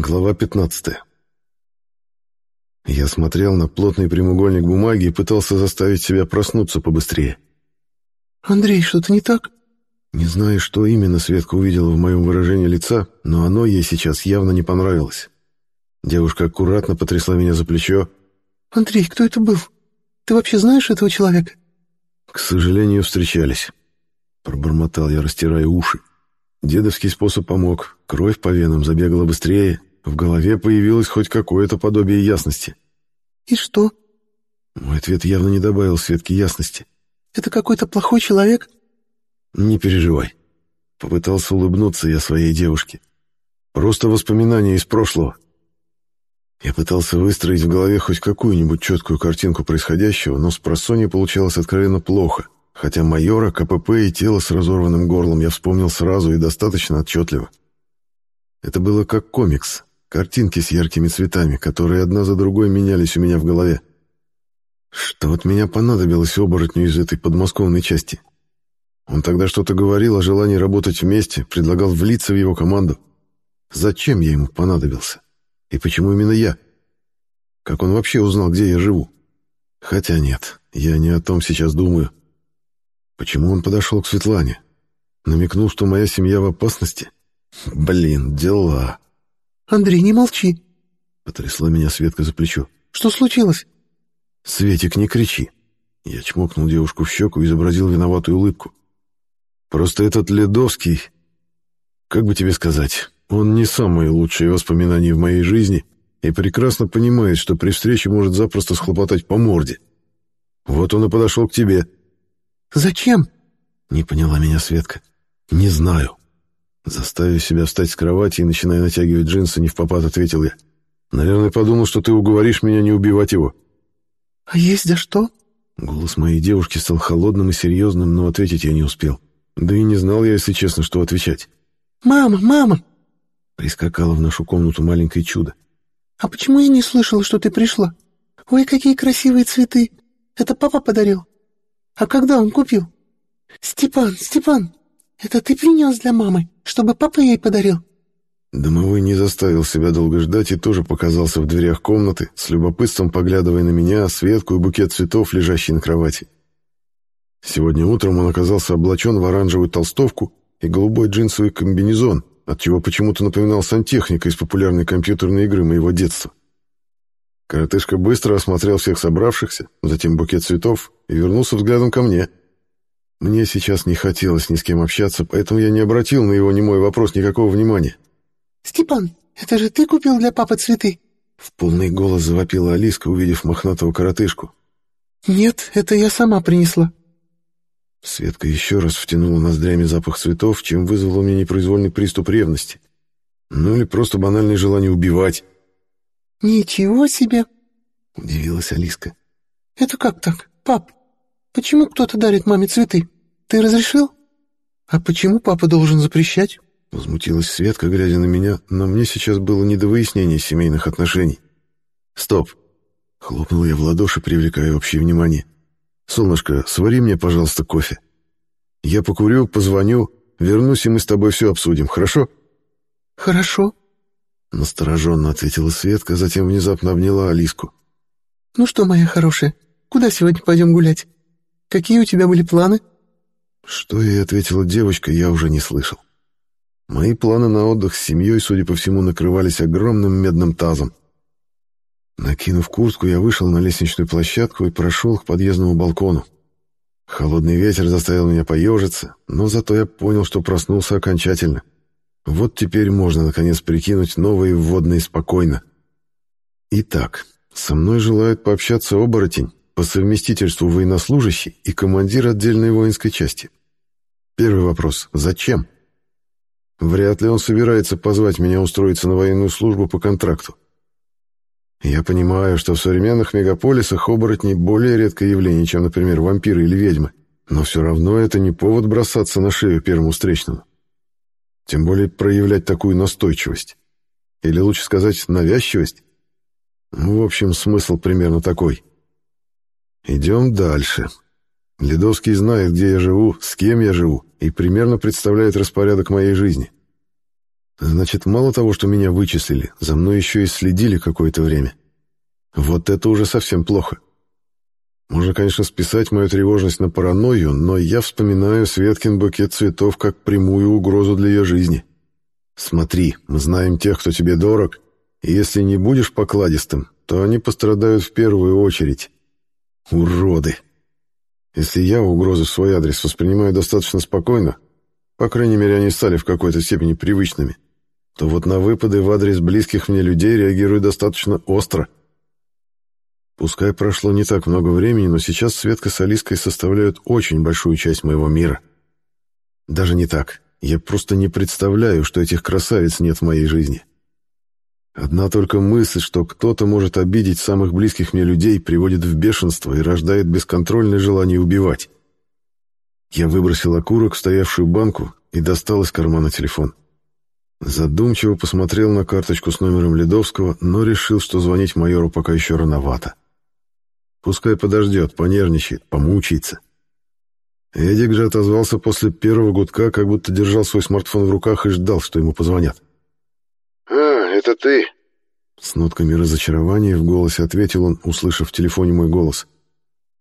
Глава 15. Я смотрел на плотный прямоугольник бумаги и пытался заставить себя проснуться побыстрее. «Андрей, что-то не так?» Не знаю, что именно Светка увидела в моем выражении лица, но оно ей сейчас явно не понравилось. Девушка аккуратно потрясла меня за плечо. «Андрей, кто это был? Ты вообще знаешь этого человека?» «К сожалению, встречались», — пробормотал я, растирая уши. Дедовский способ помог, кровь по венам забегала быстрее, в голове появилось хоть какое-то подобие ясности. «И что?» Мой ответ явно не добавил Светке ясности. «Это какой-то плохой человек?» «Не переживай». Попытался улыбнуться я своей девушке. «Просто воспоминания из прошлого». Я пытался выстроить в голове хоть какую-нибудь четкую картинку происходящего, но с просонья получалось откровенно плохо, хотя майора, КПП и тело с разорванным горлом я вспомнил сразу и достаточно отчетливо. Это было как комикс, картинки с яркими цветами, которые одна за другой менялись у меня в голове. Что от меня понадобилось оборотню из этой подмосковной части? Он тогда что-то говорил о желании работать вместе, предлагал влиться в его команду. Зачем я ему понадобился? И почему именно я? Как он вообще узнал, где я живу? Хотя нет, я не о том сейчас думаю. Почему он подошел к Светлане? Намекнул, что моя семья в опасности? Блин, дела. «Андрей, не молчи!» Потрясла меня Светка за плечо. «Что случилось?» «Светик, не кричи!» Я чмокнул девушку в щеку и изобразил виноватую улыбку. «Просто этот Ледовский... Как бы тебе сказать, он не самые лучшие воспоминания в моей жизни и прекрасно понимает, что при встрече может запросто схлопотать по морде. Вот он и подошел к тебе». «Зачем?» — не поняла меня Светка. «Не знаю». Заставив себя встать с кровати и начиная натягивать джинсы, не в попад ответил я. «Наверное, подумал, что ты уговоришь меня не убивать его». «А есть за что?» Голос моей девушки стал холодным и серьезным, но ответить я не успел. Да и не знал я, если честно, что отвечать. «Мама, мама!» Прискакала в нашу комнату маленькое чудо. «А почему я не слышала, что ты пришла? Ой, какие красивые цветы! Это папа подарил. А когда он купил? Степан, Степан, это ты принес для мамы, чтобы папа ей подарил?» Домовой не заставил себя долго ждать и тоже показался в дверях комнаты, с любопытством поглядывая на меня, Светку и букет цветов, лежащий на кровати. Сегодня утром он оказался облачен в оранжевую толстовку и голубой джинсовый комбинезон, отчего почему-то напоминал сантехника из популярной компьютерной игры моего детства. Коротышка быстро осмотрел всех собравшихся, затем букет цветов и вернулся взглядом ко мне. Мне сейчас не хотелось ни с кем общаться, поэтому я не обратил на его немой вопрос никакого внимания. «Степан, это же ты купил для папы цветы?» В полный голос завопила Алиска, увидев мохнатого коротышку. «Нет, это я сама принесла». Светка еще раз втянула ноздрями запах цветов, чем вызвало у меня непроизвольный приступ ревности. Ну или просто банальное желание убивать. «Ничего себе!» — удивилась Алиска. «Это как так, пап? Почему кто-то дарит маме цветы? Ты разрешил? А почему папа должен запрещать?» Возмутилась Светка, глядя на меня, но мне сейчас было не до выяснения семейных отношений. «Стоп!» — хлопнул я в ладоши, привлекая общее внимание. «Солнышко, свари мне, пожалуйста, кофе. Я покурю, позвоню, вернусь, и мы с тобой все обсудим, хорошо?» «Хорошо», Настороженно ответила Светка, затем внезапно обняла Алиску. «Ну что, моя хорошая, куда сегодня пойдем гулять? Какие у тебя были планы?» Что ей ответила девочка, я уже не слышал. Мои планы на отдых с семьей, судя по всему, накрывались огромным медным тазом. Накинув куртку, я вышел на лестничную площадку и прошел к подъездному балкону. Холодный ветер заставил меня поежиться, но зато я понял, что проснулся окончательно — вот теперь можно, наконец, прикинуть новые вводные спокойно. Итак, со мной желают пообщаться оборотень, по совместительству военнослужащий и командир отдельной воинской части. Первый вопрос. Зачем? Вряд ли он собирается позвать меня устроиться на военную службу по контракту. Я понимаю, что в современных мегаполисах оборотни более редкое явление, чем, например, вампиры или ведьмы, но все равно это не повод бросаться на шею первому встречному. Тем более проявлять такую настойчивость. Или лучше сказать, навязчивость. В общем, смысл примерно такой. Идем дальше. Ледовский знает, где я живу, с кем я живу, и примерно представляет распорядок моей жизни. Значит, мало того, что меня вычислили, за мной еще и следили какое-то время. Вот это уже совсем плохо. Можно, конечно, списать мою тревожность на паранойю, но я вспоминаю Светкин букет цветов как прямую угрозу для ее жизни. Смотри, мы знаем тех, кто тебе дорог, и если не будешь покладистым, то они пострадают в первую очередь. Уроды! Если я угрозы в свой адрес воспринимаю достаточно спокойно, по крайней мере, они стали в какой-то степени привычными, то вот на выпады в адрес близких мне людей реагирую достаточно остро. Пускай прошло не так много времени, но сейчас Светка с Алиской составляют очень большую часть моего мира. Даже не так. Я просто не представляю, что этих красавиц нет в моей жизни. Одна только мысль, что кто-то может обидеть самых близких мне людей, приводит в бешенство и рождает бесконтрольное желание убивать. Я выбросил окурок в стоявшую банку и достал из кармана телефон. Задумчиво посмотрел на карточку с номером Ледовского, но решил, что звонить майору пока еще рановато. Пускай подождет, понервничает, помучается. Эдик же отозвался после первого гудка, как будто держал свой смартфон в руках и ждал, что ему позвонят. «А, это ты?» С нотками разочарования в голосе ответил он, услышав в телефоне мой голос.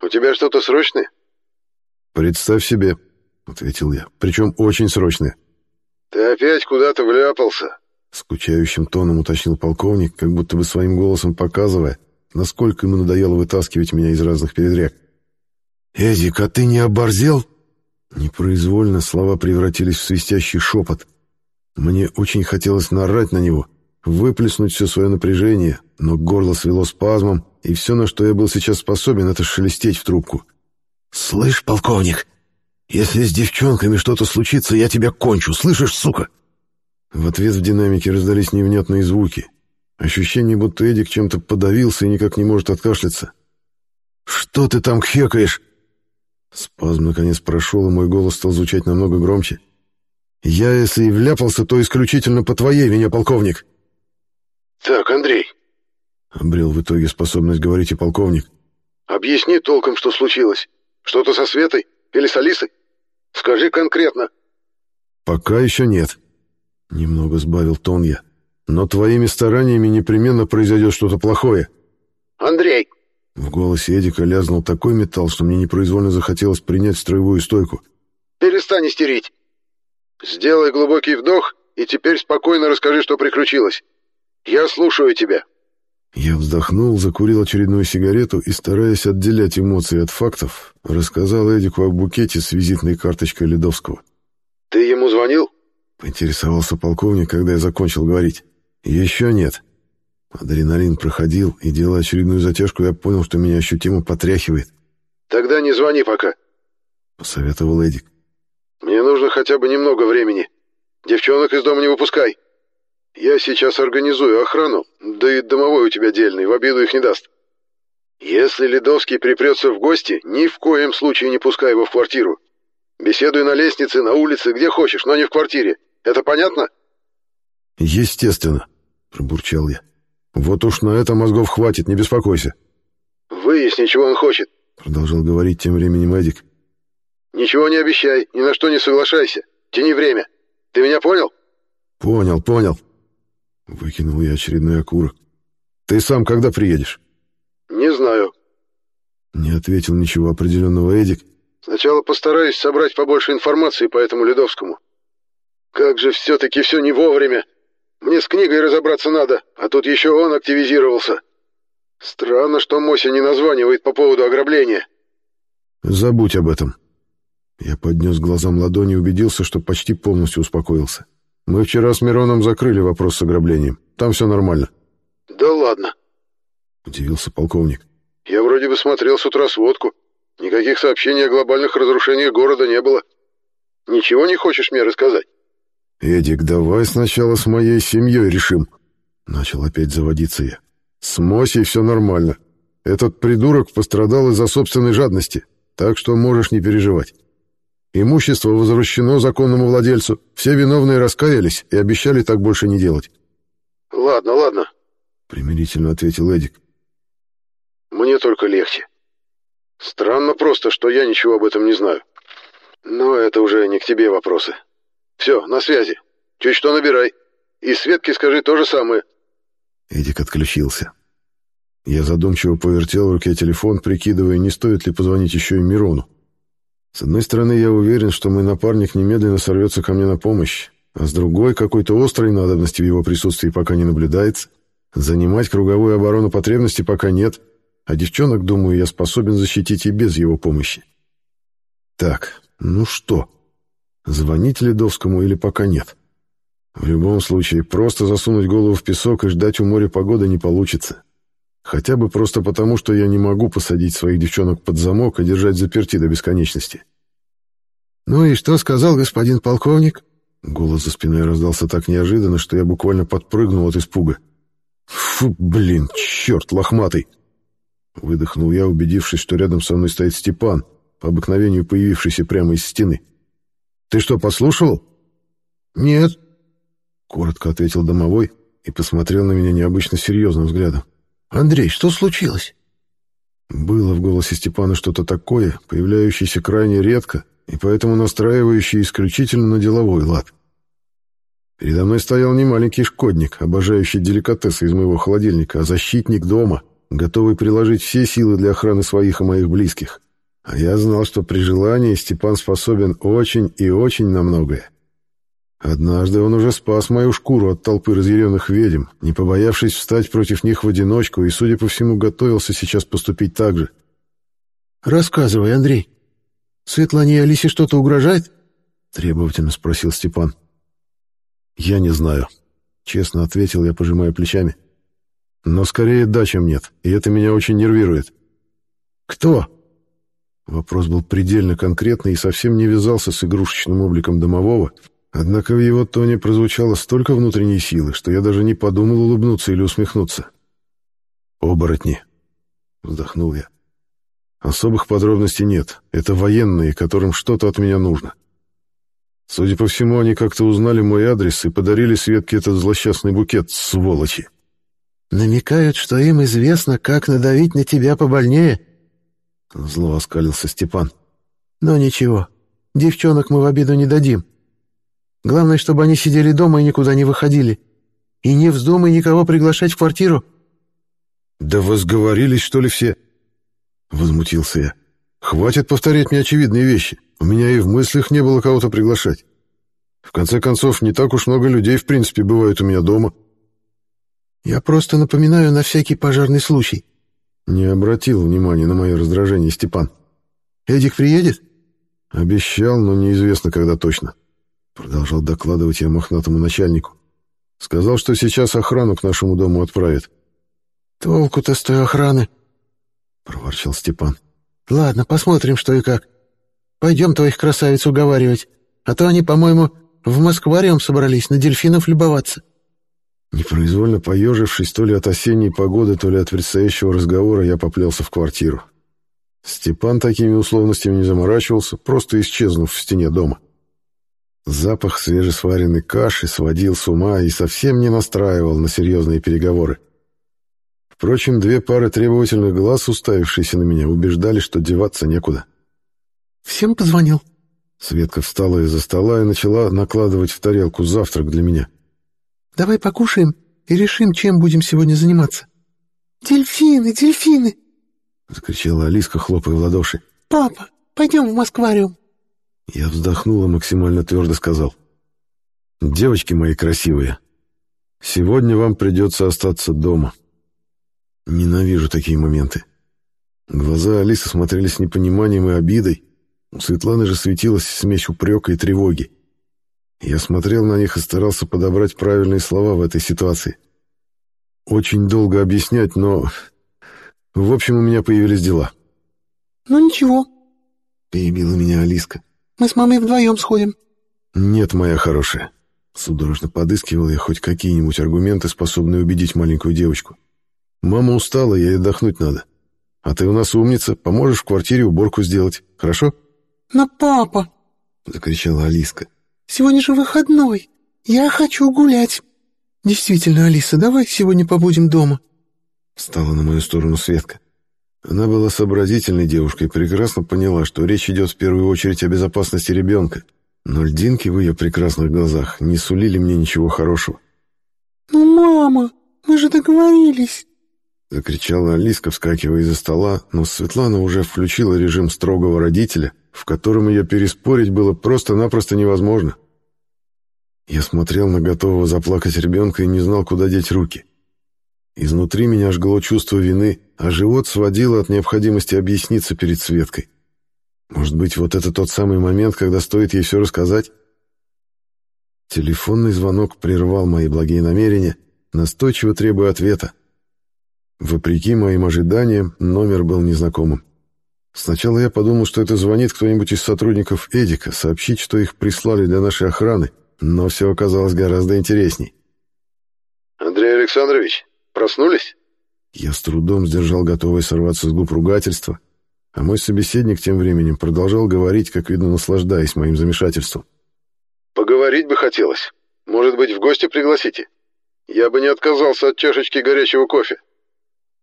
«У тебя что-то срочное?» «Представь себе», — ответил я, — «причем очень срочное». «Ты опять куда-то вляпался?» Скучающим тоном уточнил полковник, как будто бы своим голосом показывая, насколько ему надоело вытаскивать меня из разных передряг. «Эдик, а ты не оборзел?» Непроизвольно слова превратились в свистящий шепот. Мне очень хотелось нарать на него, выплеснуть все свое напряжение, но горло свело спазмом, и все, на что я был сейчас способен, это шелестеть в трубку. «Слышь, полковник, если с девчонками что-то случится, я тебя кончу, слышишь, сука?» В ответ в динамике раздались невнятные звуки. Ощущение, будто Эдик чем-то подавился и никак не может откашляться. «Что ты там хекаешь?» Спазм наконец прошел, и мой голос стал звучать намного громче. «Я, если и вляпался, то исключительно по твоей вине, полковник». «Так, Андрей», — обрел в итоге способность говорить и полковник. «объясни толком, что случилось. Что-то со Светой или с Алисой? Скажи конкретно». «Пока еще нет», — немного сбавил тон я. «Но твоими стараниями непременно произойдет что-то плохое». «Андрей!» В голосе Эдика лязнул такой металл, что мне непроизвольно захотелось принять строевую стойку. «Перестань истерить. Сделай глубокий вдох и теперь спокойно расскажи, что приключилось. Я слушаю тебя». Я вздохнул, закурил очередную сигарету и, стараясь отделять эмоции от фактов, рассказал Эдику о букете с визитной карточкой Ледовского. «Ты ему звонил?» — поинтересовался полковник, когда я закончил говорить. «Еще нет». Адреналин проходил, и, делая очередную затяжку, я понял, что меня ощутимо потряхивает. «Тогда не звони пока», — посоветовал Эдик. «Мне нужно хотя бы немного времени. Девчонок из дома не выпускай. Я сейчас организую охрану, да и домовой у тебя дельный, в обиду их не даст. Если Ледовский припрется в гости, ни в коем случае не пускай его в квартиру. Беседуй на лестнице, на улице, где хочешь, но не в квартире. Это понятно?» «Естественно», — пробурчал я. «Вот уж на это мозгов хватит, не беспокойся». «Выясни, чего он хочет», — продолжал говорить тем временем Эдик. «Ничего не обещай, ни на что не соглашайся. Тяни время. Ты меня понял?» «Понял, понял». Выкинул я очередной окурок. «Ты сам когда приедешь?» «Не знаю». Не ответил ничего определенного Эдик. «Сначала постараюсь собрать побольше информации по этому Ледовскому. Как же все-таки все не вовремя. Мне с книгой разобраться надо, а тут еще он активизировался. Странно, что Мося не названивает по поводу ограбления». «Забудь об этом». Я поднес глазам ладони и убедился, что почти полностью успокоился. Мы вчера с Мироном закрыли вопрос с ограблением. Там все нормально. Да ладно. Удивился полковник. Я вроде бы смотрел с утра сводку. Никаких сообщений о глобальных разрушениях города не было. Ничего не хочешь мне рассказать? Эдик, давай сначала с моей семьей решим. Начал опять заводиться я. С Мосей все нормально. Этот придурок пострадал из-за собственной жадности, так что можешь не переживать. Имущество возвращено законному владельцу. Все виновные раскаялись и обещали так больше не делать. «Ладно, ладно», — примирительно ответил Эдик. «Мне только легче. Странно просто, что я ничего об этом не знаю. Но это уже не к тебе вопросы. Все, на связи. Чуть что набирай». И Светке скажи то же самое». Эдик отключился. Я задумчиво повертел в руке телефон, прикидывая, не стоит ли позвонить еще и Мирону. С одной стороны, я уверен, что мой напарник немедленно сорвется ко мне на помощь, а с другой, какой-то острой надобности в его присутствии пока не наблюдается. Занимать круговую оборону потребности пока нет, а девчонок, думаю, я способен защитить и без его помощи. Так, ну что, звонить Ледовскому или пока нет? В любом случае, просто засунуть голову в песок и ждать у моря погоды не получится. Хотя бы просто потому, что я не могу посадить своих девчонок под замок и держать заперти до бесконечности. «Ну и что сказал господин полковник?» Голос за спиной раздался так неожиданно, что я буквально подпрыгнул от испуга. «Фу, блин, черт лохматый!» Выдохнул я, убедившись, что рядом со мной стоит Степан, по обыкновению появившийся прямо из стены. «Ты что, послушал?» «Нет», — коротко ответил домовой и посмотрел на меня необычно серьезным взглядом. «Андрей, что случилось?» Было в голосе Степана что-то такое, появляющееся крайне редко и поэтому настраивающее исключительно на деловой лад. Передо мной стоял не маленький шкодник, обожающий деликатесы из моего холодильника, а защитник дома, готовый приложить все силы для охраны своих и моих близких. А я знал, что при желании Степан способен очень и очень на многое. Однажды он уже спас мою шкуру от толпы разъяренных ведьм, не побоявшись встать против них в одиночку, и, судя по всему, готовился сейчас поступить так же. «Рассказывай, Андрей. Светлане и Алисе что-то угрожает?» — требовательно спросил Степан. «Я не знаю», — честно ответил я, пожимая плечами. «Но скорее да, чем нет, и это меня очень нервирует». «Кто?» Вопрос был предельно конкретный и совсем не вязался с игрушечным обликом домового, однако в его тоне прозвучало столько внутренней силы, что я даже не подумал улыбнуться или усмехнуться. «Оборотни», — вздохнул я. «Особых подробностей нет. Это военные, которым что-то от меня нужно». Судя по всему, они как-то узнали мой адрес и подарили Светке этот злосчастный букет, сволочи. «Намекают, что им известно, как надавить на тебя побольнее?» Зло оскалился Степан. «Но ничего, девчонок мы в обиду не дадим. Главное, чтобы они сидели дома и никуда не выходили. И не вздумай никого приглашать в квартиру». «Да вы сговорились, что ли, все?» Возмутился я. «Хватит повторять мне очевидные вещи. У меня и в мыслях не было кого-то приглашать. В конце концов, не так уж много людей, в принципе, бывает у меня дома. Я просто напоминаю на всякий пожарный случай. Не обратил внимания на мое раздражение Степан. Эдик приедет? Обещал, но неизвестно, когда точно. Продолжал докладывать я мохнатому начальнику. Сказал, что сейчас охрану к нашему дому отправит. Толку-то с той охраны, проворчал Степан. Ладно, посмотрим, что и как. Пойдем твоих красавиц уговаривать, а то они, по-моему, в Москвариум собрались на дельфинов любоваться». Непроизвольно поежившись то ли от осенней погоды, то ли от предстоящего разговора, я поплелся в квартиру. Степан такими условностями не заморачивался, просто исчезнув в стене дома. Запах свежесваренной каши сводил с ума и совсем не настраивал на серьезные переговоры. Впрочем, две пары требовательных глаз, уставившиеся на меня, убеждали, что деваться некуда. — Всем позвонил?» Светка встала из-за стола и начала накладывать в тарелку завтрак для меня. «Давай покушаем и решим, чем будем сегодня заниматься». «Дельфины, дельфины!» — закричала Алиска, хлопая в ладоши. «Папа, пойдем в Москвариум». Я вздохнул и максимально твердо сказал. «Девочки мои красивые, сегодня вам придется остаться дома. Ненавижу такие моменты». Глаза Алисы смотрели с непониманием и обидой, у Светланы же светилась смесь упрека и тревоги. Я смотрел на них и старался подобрать правильные слова в этой ситуации. Очень долго объяснять, но... В общем, у меня появились дела. «Ну ничего», — перебила меня Алиска. «Мы с мамой вдвоем сходим». «Нет, моя хорошая». Судорожно подыскивал я хоть какие-нибудь аргументы, способные убедить маленькую девочку. «Мама устала, ей отдохнуть надо. А ты у нас умница, поможешь в квартире уборку сделать, хорошо?» «Но папа!» — закричала Алиска. «Сегодня же выходной. Я хочу гулять». «Действительно, Алиса, давай сегодня побудем дома». Стала на мою сторону Светка. Она была сообразительной девушкой и прекрасно поняла, что речь идет в первую очередь о безопасности ребенка. Но льдинки в ее прекрасных глазах не сулили мне ничего хорошего. «Ну, мама, мы же договорились!» Закричала Алиска, вскакивая из-за стола, но Светлана уже включила режим строгого родителя, в котором ее переспорить было просто-напросто невозможно. Я смотрел на готового заплакать ребенка и не знал, куда деть руки. Изнутри меня жгло чувство вины, а живот сводило от необходимости объясниться перед Светкой. Может быть, вот это тот самый момент, когда стоит ей все рассказать? Телефонный звонок прервал мои благие намерения, настойчиво требуя ответа. Вопреки моим ожиданиям, номер был незнакомым. Сначала я подумал, что это звонит кто-нибудь из сотрудников Эдика, сообщить, что их прислали для нашей охраны, но все оказалось гораздо интересней. «Андрей Александрович, проснулись?» Я с трудом сдержал готовое сорваться с губ ругательства, а мой собеседник тем временем продолжал говорить, как видно, наслаждаясь моим замешательством. «Поговорить бы хотелось. Может быть, в гости пригласите? Я бы не отказался от чашечки горячего кофе».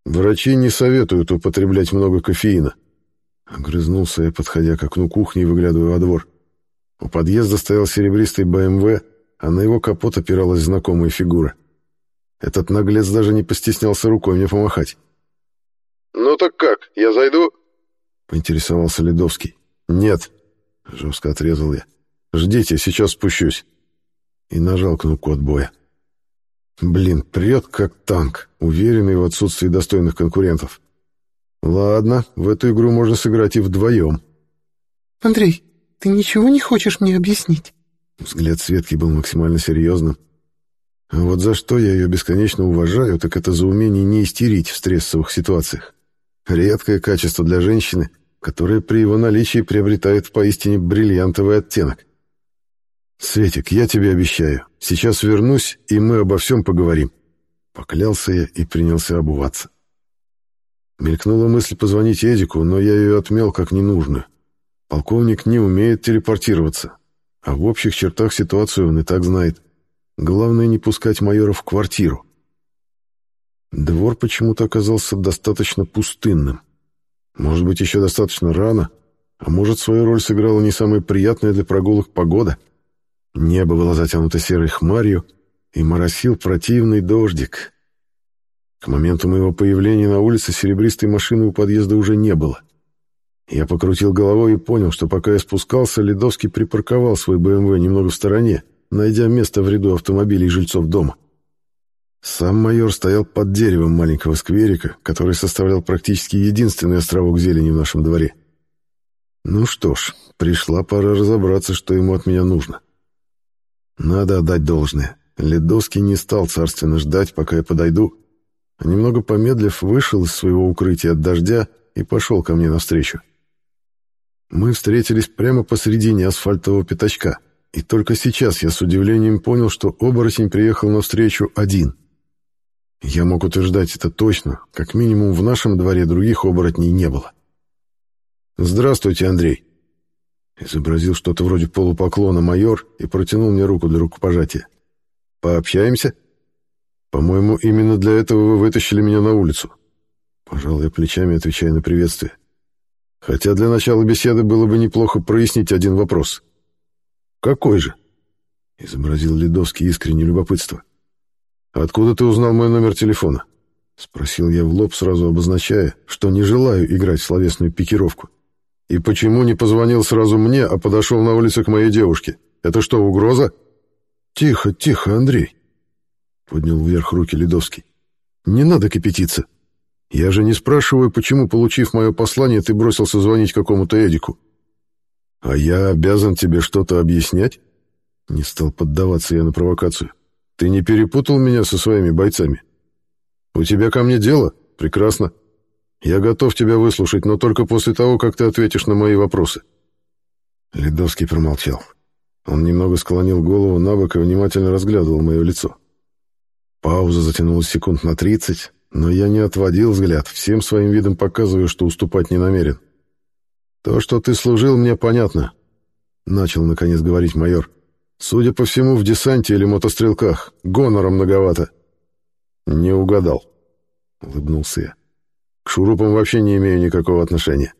«Врачи не советуют употреблять много кофеина». Огрызнулся я, подходя к окну кухни и выглядывая во двор. У подъезда стоял серебристый БМВ, а на его капот опиралась знакомая фигура. Этот наглец даже не постеснялся рукой мне помахать. «Ну так как, я зайду?» — поинтересовался Ледовский. «Нет», — жестко отрезал я. «Ждите, сейчас спущусь». И нажал кнопку отбоя. Блин, прет как танк, уверенный в отсутствии достойных конкурентов. Ладно, в эту игру можно сыграть и вдвоем. «Андрей, ты ничего не хочешь мне объяснить?» Взгляд Светки был максимально серьезным. А вот за что я ее бесконечно уважаю, так это за умение не истерить в стрессовых ситуациях. Редкое качество для женщины, которое при его наличии приобретает поистине бриллиантовый оттенок. «Светик, я тебе обещаю, сейчас вернусь, и мы обо всем поговорим». Поклялся я и принялся обуваться. Мелькнула мысль позвонить Эдику, но я ее отмел как ненужную. Полковник не умеет телепортироваться, а в общих чертах ситуацию он и так знает. Главное не пускать майора в квартиру. Двор почему-то оказался достаточно пустынным. Может быть, еще достаточно рано, а может, свою роль сыграла не самая приятная для прогулок погода — Небо было затянуто серой хмарью, и моросил противный дождик. К моменту моего появления на улице серебристой машины у подъезда уже не было. Я покрутил головой и понял, что пока я спускался, Ледовский припарковал свой БМВ немного в стороне, найдя место в ряду автомобилей жильцов дома. Сам майор стоял под деревом маленького скверика, который составлял практически единственный островок зелени в нашем дворе. Ну что ж, пришла пора разобраться, что ему от меня нужно. Надо отдать должное. Ледовский не стал царственно ждать, пока я подойду, а немного помедлив, вышел из своего укрытия от дождя и пошел ко мне навстречу. Мы встретились прямо посредине асфальтового пятачка, и только сейчас я с удивлением понял, что оборотень приехал навстречу один. Я мог утверждать это точно, как минимум в нашем дворе других оборотней не было. «Здравствуйте, Андрей», Изобразил что-то вроде полупоклона майор и протянул мне руку для рукопожатия. «Пообщаемся?» «По-моему, именно для этого вы вытащили меня на улицу». Пожал я плечами, отвечая на приветствие. «Хотя для начала беседы было бы неплохо прояснить один вопрос». «Какой же?» — изобразил Ледовский искреннее любопытство. «Откуда ты узнал мой номер телефона?» — спросил я в лоб, сразу обозначая, что не желаю играть в словесную пикировку. И почему не позвонил сразу мне, а подошел на улице к моей девушке? Это что, угроза? Тихо, тихо, Андрей. Поднял вверх руки Ледовский. Не надо кипятиться. Я же не спрашиваю, почему, получив мое послание, ты бросился звонить какому-то Эдику. А я обязан тебе что-то объяснять? Не стал поддаваться я на провокацию. Ты не перепутал меня со своими бойцами? У тебя ко мне дело? Прекрасно. Я готов тебя выслушать, но только после того, как ты ответишь на мои вопросы». Ледовский промолчал. Он немного склонил голову на бок и внимательно разглядывал мое лицо. Пауза затянулась секунд на тридцать, но я не отводил взгляд, всем своим видом показывая, что уступать не намерен. «То, что ты служил, мне понятно», — начал наконец говорить майор. «Судя по всему, в десанте или мотострелках. Гонора многовато». «Не угадал», — улыбнулся я. К шурупам вообще не имею никакого отношения.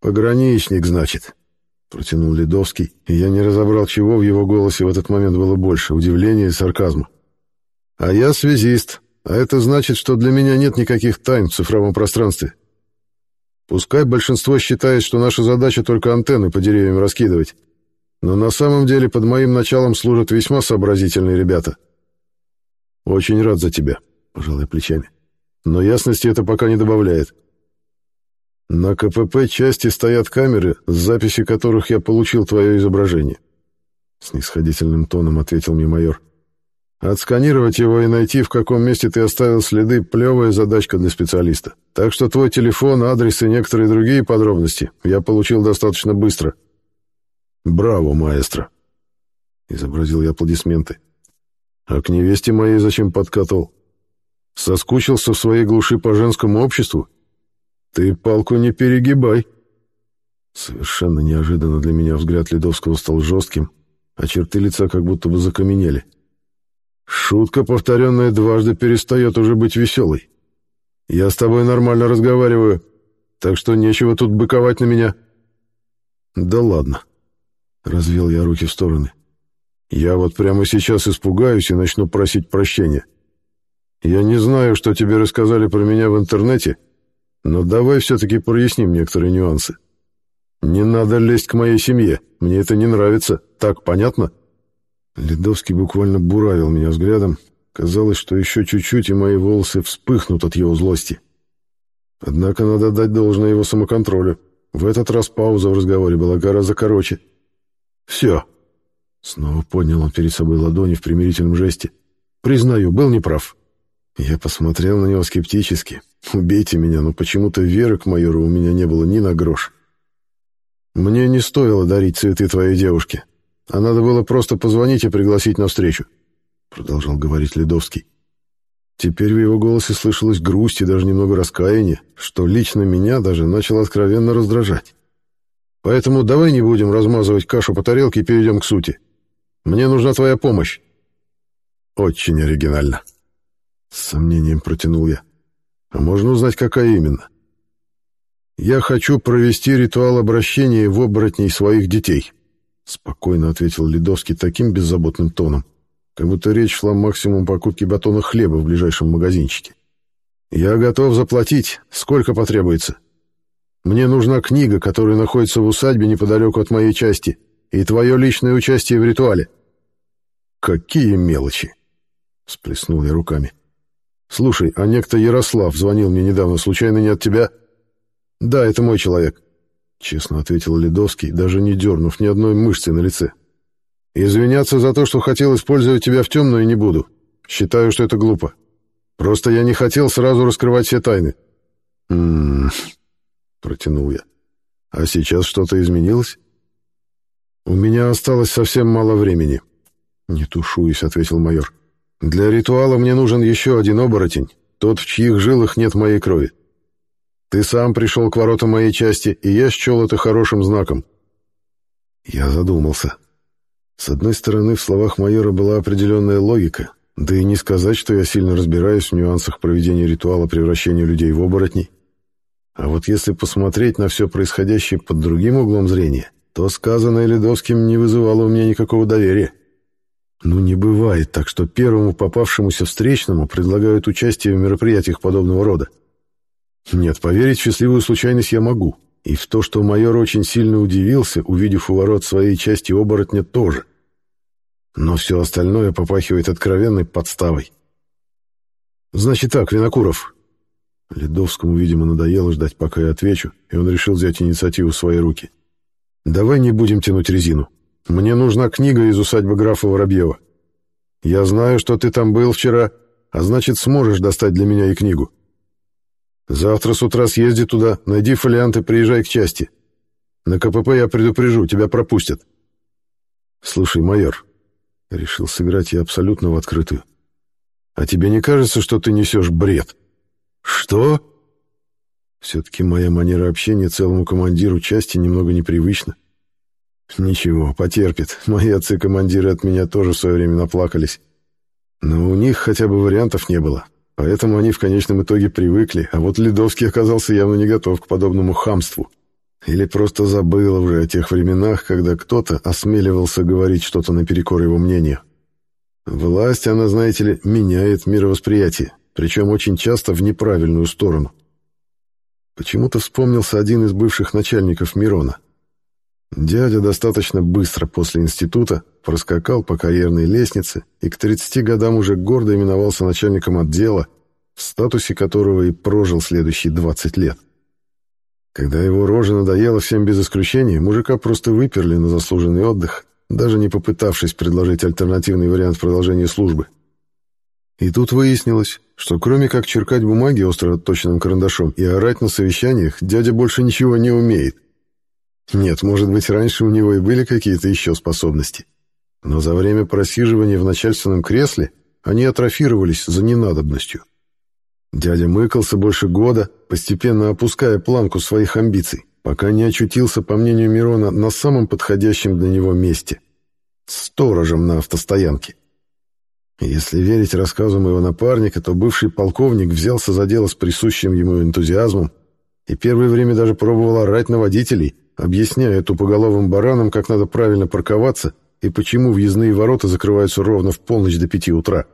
Пограничник, значит, протянул Ледовский, и я не разобрал, чего в его голосе в этот момент было больше удивления и сарказма. А я связист, а это значит, что для меня нет никаких тайн в цифровом пространстве. Пускай большинство считает, что наша задача только антенны по деревьям раскидывать, но на самом деле под моим началом служат весьма сообразительные ребята. Очень рад за тебя, пожалуй, плечами. Но ясности это пока не добавляет. На КПП части стоят камеры, с записи которых я получил твое изображение. Снисходительным тоном ответил мне майор. Отсканировать его и найти, в каком месте ты оставил следы, плевая задачка для специалиста. Так что твой телефон, адрес и некоторые другие подробности я получил достаточно быстро. Браво, маэстро. Изобразил я аплодисменты. А к невесте моей зачем подкатывал? Соскучился в своей глуши по женскому обществу? Ты палку не перегибай. Совершенно неожиданно для меня взгляд Ледовского стал жестким, а черты лица как будто бы закаменели. Шутка, повторенная дважды, перестает уже быть веселой. Я с тобой нормально разговариваю, так что нечего тут быковать на меня. Да ладно. Развел я руки в стороны. Я вот прямо сейчас испугаюсь и начну просить прощения. Я не знаю, что тебе рассказали про меня в интернете, но давай все-таки проясним некоторые нюансы. Не надо лезть к моей семье, мне это не нравится, так понятно?» Ледовский буквально буравил меня взглядом. Казалось, что еще чуть-чуть, и мои волосы вспыхнут от его злости. Однако надо дать должное его самоконтролю. В этот раз пауза в разговоре была гораздо короче. «Все». Снова поднял он перед собой ладони в примирительном жесте. «Признаю, был неправ». Я посмотрел на него скептически. «Убейте меня, но почему-то веры к майору у меня не было ни на грош». «Мне не стоило дарить цветы твоей девушке. А надо было просто позвонить и пригласить на встречу», — продолжал говорить Ледовский. Теперь в его голосе слышалась грусть и даже немного раскаяния, что лично меня даже начало откровенно раздражать. «Поэтому давай не будем размазывать кашу по тарелке и перейдем к сути. Мне нужна твоя помощь». «Очень оригинально», — с сомнением протянул я. «А можно узнать, какая именно?» «Я хочу провести ритуал обращения в оборотней своих детей», Спокойно ответил Ледовский таким беззаботным тоном, как будто речь шла максимум покупки батона хлеба в ближайшем магазинчике. «Я готов заплатить. Сколько потребуется? Мне нужна книга, которая находится в усадьбе неподалеку от моей части, и твое личное участие в ритуале». «Какие мелочи!» — сплеснул я руками. «Слушай, а некто Ярослав звонил мне недавно, случайно не от тебя?» «Да, это мой человек. — честно ответил Ледовский, даже не дернув ни одной мышцы на лице. «Извиняться за то, что хотел использовать тебя в темную, не буду. Считаю, что это глупо. Просто я не хотел сразу раскрывать все тайны». «М-м-м», протянул я. «А сейчас что-то изменилось?» «У меня осталось совсем мало времени», — не тушуясь, ответил майор. «Для ритуала мне нужен еще один оборотень, тот, в чьих жилах нет моей крови. Ты сам пришел к воротам моей части, и я счел это хорошим знаком. Я задумался. С одной стороны, в словах майора была определенная логика, да и не сказать, что я сильно разбираюсь в нюансах проведения ритуала превращения людей в оборотней. А вот если посмотреть на все происходящее под другим углом зрения, то сказанное Ледовским не вызывало у меня никакого доверия. Ну, не бывает так, что первому попавшемуся встречному предлагают участие в мероприятиях подобного рода. Нет, поверить в счастливую случайность я могу. И в то, что майор очень сильно удивился, увидев у ворот своей части оборотня, тоже. Но все остальное попахивает откровенной подставой. «Значит так, Винокуров». Ледовскому, видимо, надоело ждать, пока я отвечу, и он решил взять инициативу в свои руки. «Давай не будем тянуть резину. Мне нужна книга из усадьбы графа Воробьева. Я знаю, что ты там был вчера, а значит, сможешь достать для меня и книгу. Завтра с утра съезди туда, найди фолиант и приезжай к части. На КПП я предупрежу, тебя пропустят. Слушай, майор, решил сыграть я абсолютно в открытую. А тебе не кажется, что ты несешь бред? Что? Все-таки моя манера общения целому командиру части немного непривычна. Ничего, потерпит. Мои отцы-командиры от меня тоже в свое время наплакались. Но у них хотя бы вариантов не было. Поэтому они в конечном итоге привыкли, а вот Ледовский оказался явно не готов к подобному хамству. Или просто забыл уже о тех временах, когда кто-то осмеливался говорить что-то наперекор его мнению. Власть, она, знаете ли, меняет мировосприятие, причем очень часто в неправильную сторону. Почему-то вспомнился один из бывших начальников Мирона. Дядя достаточно быстро после института проскакал по карьерной лестнице и к 30 годам уже гордо именовался начальником отдела, в статусе которого и прожил следующие 20 лет. Когда его рожа надоела всем без исключения, мужика просто выперли на заслуженный отдых, даже не попытавшись предложить альтернативный вариант продолжения службы. И тут выяснилось, что кроме как черкать бумаги остро отточенным карандашом и орать на совещаниях, дядя больше ничего не умеет. Нет, может быть, раньше у него и были какие-то еще способности. Но за время просиживания в начальственном кресле они атрофировались за ненадобностью. Дядя мыкался больше года, постепенно опуская планку своих амбиций, пока не очутился, по мнению Мирона, на самом подходящем для него месте — сторожем на автостоянке. Если верить рассказу моего напарника, то бывший полковник взялся за дело с присущим ему энтузиазмом и первое время даже пробовал орать на водителей, объясняя тупоголовым баранам, как надо правильно парковаться и почему въездные ворота закрываются ровно в полночь до пяти утра.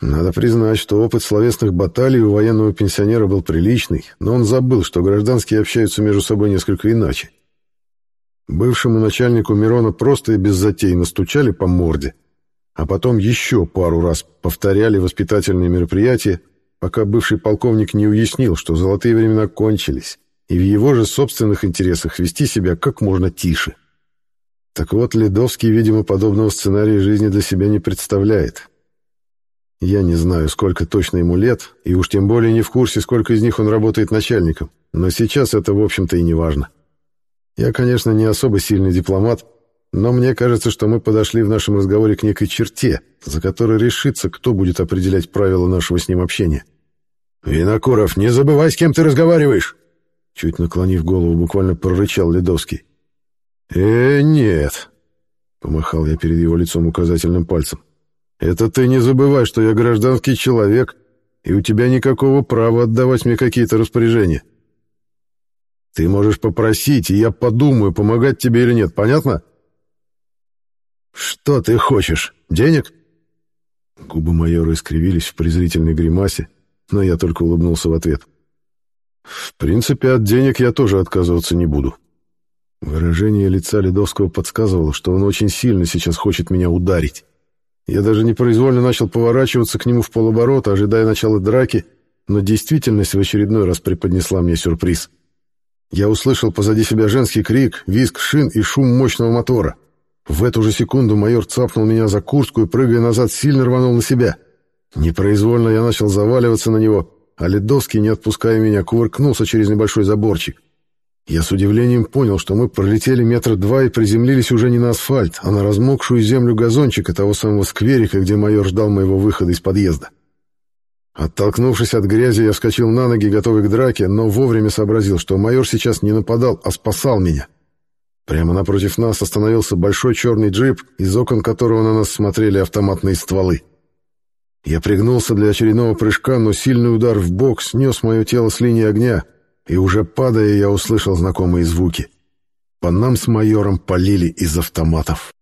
Надо признать, что опыт словесных баталий у военного пенсионера был приличный, но он забыл, что гражданские общаются между собой несколько иначе. Бывшему начальнику Мирона просто и без затей настучали по морде, а потом еще пару раз повторяли воспитательные мероприятия, пока бывший полковник не уяснил, что золотые времена кончились, и в его же собственных интересах вести себя как можно тише. Так вот, Ледовский, видимо, подобного сценария жизни для себя не представляет. Я не знаю, сколько точно ему лет, и уж тем более не в курсе, сколько из них он работает начальником, но сейчас это, в общем-то, и не важно. Я, конечно, не особо сильный дипломат, но мне кажется, что мы подошли в нашем разговоре к некой черте, за которой решится, кто будет определять правила нашего с ним общения. «Винокуров, не забывай, с кем ты разговариваешь!» Чуть наклонив голову, буквально прорычал Ледовский. «Э, нет!» — помахал я перед его лицом указательным пальцем. Это ты не забывай, что я гражданский человек, и у тебя никакого права отдавать мне какие-то распоряжения. Ты можешь попросить, и я подумаю, помогать тебе или нет, понятно? Что ты хочешь? Денег? Губы майора искривились в презрительной гримасе, но я только улыбнулся в ответ. В принципе, от денег я тоже отказываться не буду. Выражение лица Ледовского подсказывало, что он очень сильно сейчас хочет меня ударить. Я даже непроизвольно начал поворачиваться к нему в полоборота, ожидая начала драки, но действительность в очередной раз преподнесла мне сюрприз. Я услышал позади себя женский крик, визг шин и шум мощного мотора. В эту же секунду майор цапнул меня за куртку и, прыгая назад, сильно рванул на себя. Непроизвольно я начал заваливаться на него, а Ледовский, не отпуская меня, кувыркнулся через небольшой заборчик. Я с удивлением понял, что мы пролетели метра два и приземлились уже не на асфальт, а на размокшую землю газончика того самого скверика, где майор ждал моего выхода из подъезда. Оттолкнувшись от грязи, я вскочил на ноги, готовый к драке, но вовремя сообразил, что майор сейчас не нападал, а спасал меня. Прямо напротив нас остановился большой черный джип, из окон которого на нас смотрели автоматные стволы. Я пригнулся для очередного прыжка, но сильный удар в бок снес мое тело с линии огня — и уже падая, я услышал знакомые звуки. По нам с майором полили из автоматов.